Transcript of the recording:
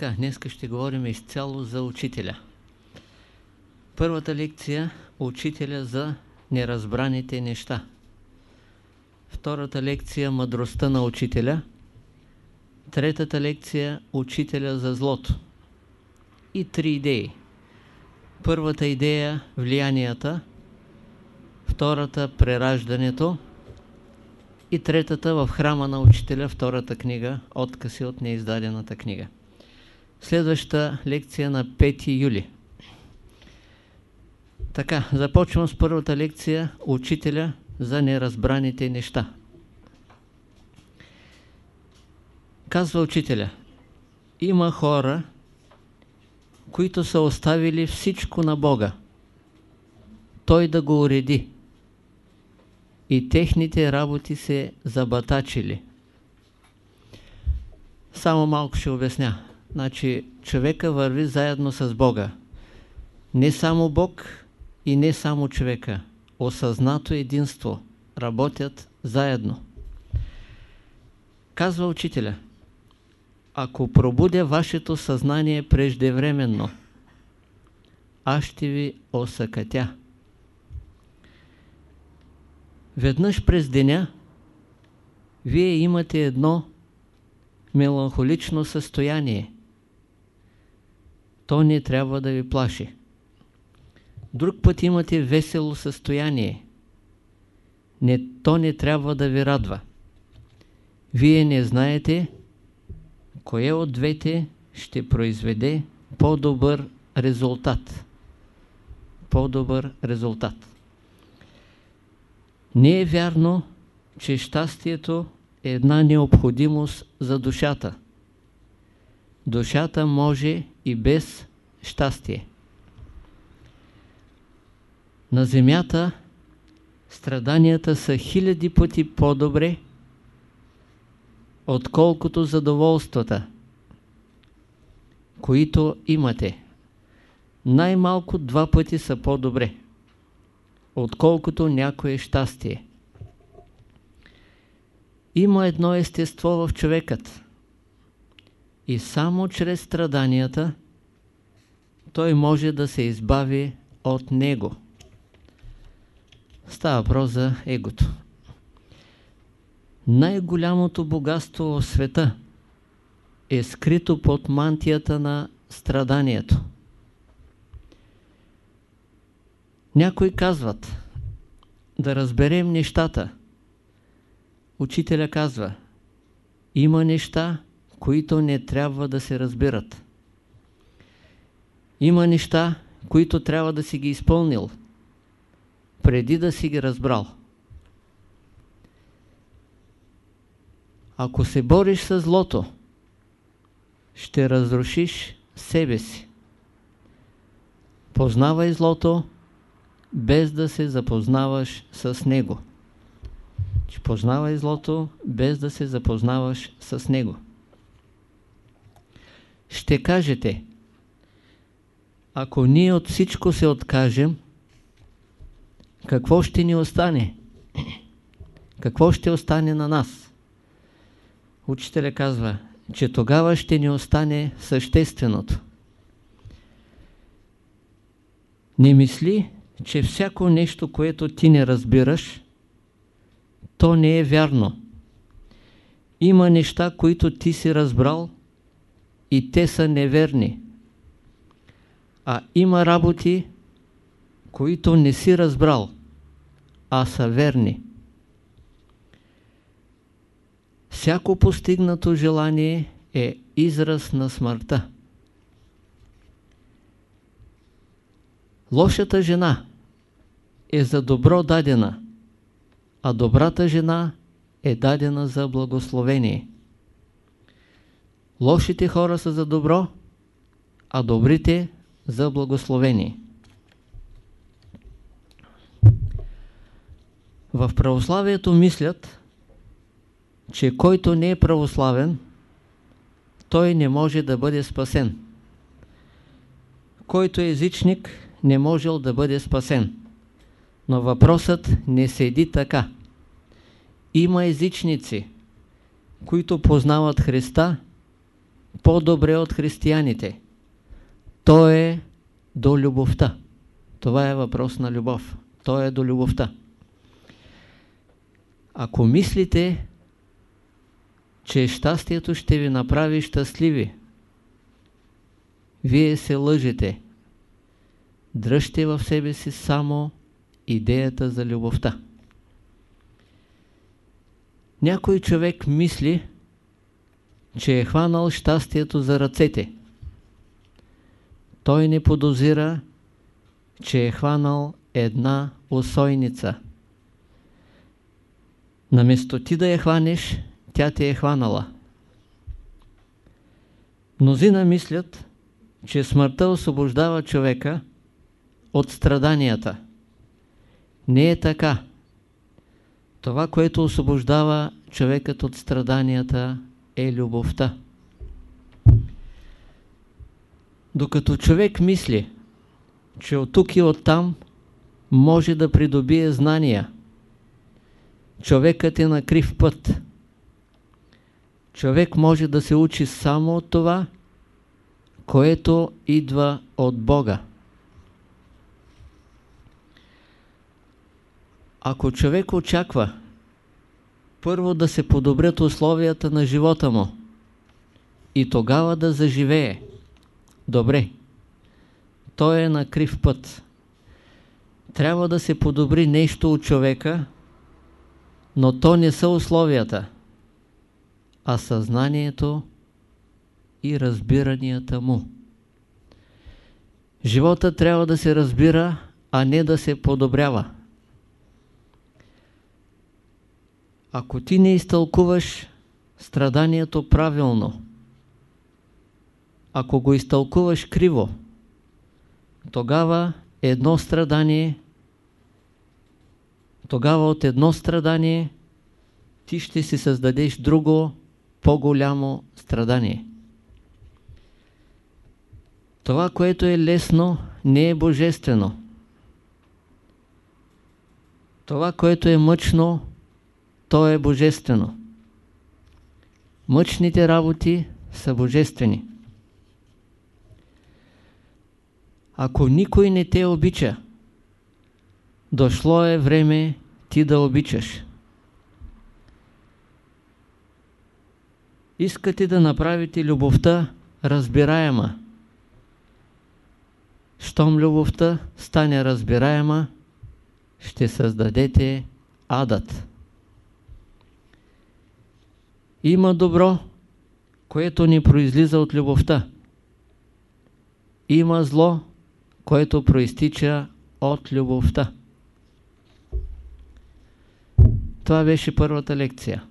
Така, днес ще говорим изцяло за учителя. Първата лекция – учителя за неразбраните неща. Втората лекция – мъдростта на учителя. Третата лекция – учителя за злото. И три идеи. Първата идея – влиянията. Втората – прераждането. И третата – в храма на учителя, втората книга, откъси от неиздадената книга. Следваща лекция на 5 юли. Така, започвам с първата лекция Учителя за неразбраните неща. Казва учителя, има хора, които са оставили всичко на Бога. Той да го уреди. И техните работи се забатачили. Само малко ще обясня. Значи, човека върви заедно с Бога. Не само Бог и не само човека. Осъзнато единство. Работят заедно. Казва учителя, ако пробудя вашето съзнание преждевременно, аз ще ви осъкатя. Веднъж през деня вие имате едно меланхолично състояние – то не трябва да ви плаши. Друг път имате весело състояние. Не, то не трябва да ви радва. Вие не знаете кое от двете ще произведе по-добър резултат. По-добър резултат. Не е вярно, че щастието е една необходимост за душата. Душата може и без щастие. На земята страданията са хиляди пъти по-добре, отколкото задоволствата, които имате. Най-малко два пъти са по-добре, отколкото някое щастие. Има едно естество в човекът и само чрез страданията той може да се избави от него. Става въпрос за егото. Най-голямото богатство в света е скрито под мантията на страданието. Някои казват да разберем нещата. Учителя казва има неща, които не трябва да се разбират. Има неща, които трябва да си ги изпълнил, преди да си ги разбрал. Ако се бориш с злото, ще разрушиш себе си. Познавай злото, без да се запознаваш с него. Познавай злото, без да се запознаваш с него. Ще кажете, ако ние от всичко се откажем, какво ще ни остане? Какво ще остане на нас? Учителя казва, че тогава ще ни остане същественото. Не мисли, че всяко нещо, което ти не разбираш, то не е вярно. Има неща, които ти си разбрал и те са неверни. А има работи, които не си разбрал, а са верни. Всяко постигнато желание е израз на смъртта. Лошата жена е за добро дадена, а добрата жена е дадена за благословение. Лошите хора са за добро, а добрите за благословение. В православието мислят, че който не е православен, той не може да бъде спасен. Който е езичник, не можел да бъде спасен. Но въпросът не седи така. Има езичници, които познават Христа по-добре от християните. То е до любовта. Това е въпрос на любов. То е до любовта. Ако мислите, че щастието ще ви направи щастливи, вие се лъжете. Дръжте в себе си само идеята за любовта. Някой човек мисли, че е хванал щастието за ръцете. Той не подозира, че е хванал една усойница. Наместо ти да я хванеш, тя те е хванала. Мнозина мислят, че смъртта освобождава човека от страданията. Не е така. Това, което освобождава човекът от страданията е любовта. Докато човек мисли, че от тук и от там може да придобие знания, човекът е на крив път. Човек може да се учи само от това, което идва от Бога. Ако човек очаква първо да се подобрят условията на живота му и тогава да заживее, добре, той е на крив път. Трябва да се подобри нещо от човека, но то не са условията, а съзнанието и разбиранията му. Живота трябва да се разбира, а не да се подобрява. Ако ти не изтълкуваш страданието правилно, ако го изтълкуваш криво, тогава едно страдание, тогава от едно страдание ти ще си създадеш друго по-голямо страдание. Това, което е лесно, не е божествено. Това, което е мъчно, то е божествено. Мъчните работи са божествени. Ако никой не те обича, дошло е време ти да обичаш. Искате да направите любовта разбираема. Щом любовта стане разбираема, ще създадете адът. Има добро, което ни произлиза от любовта. Има зло, което проистича от любовта. Това беше първата лекция.